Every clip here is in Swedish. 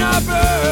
Our early.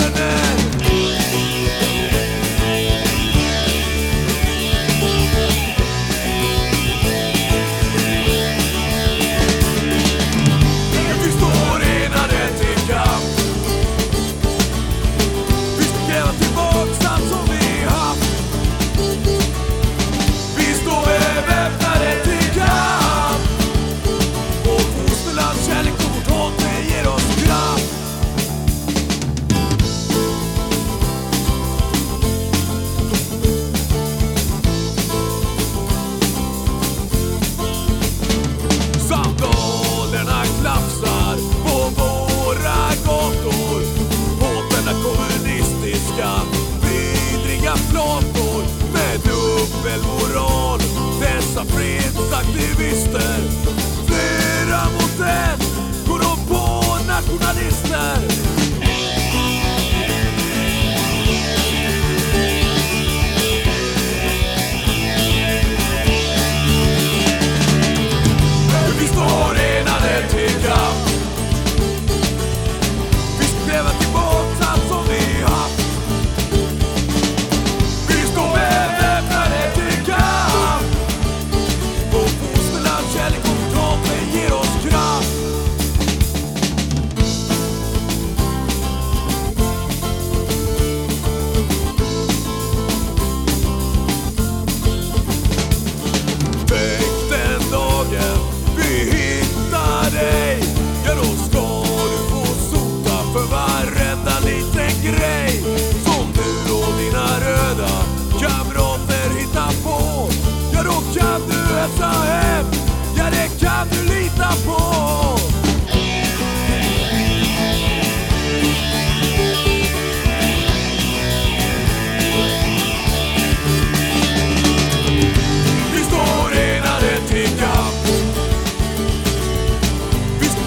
Olika vidriga flator med dubbelmoral. Dessa fredsaktivister,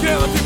Yeah.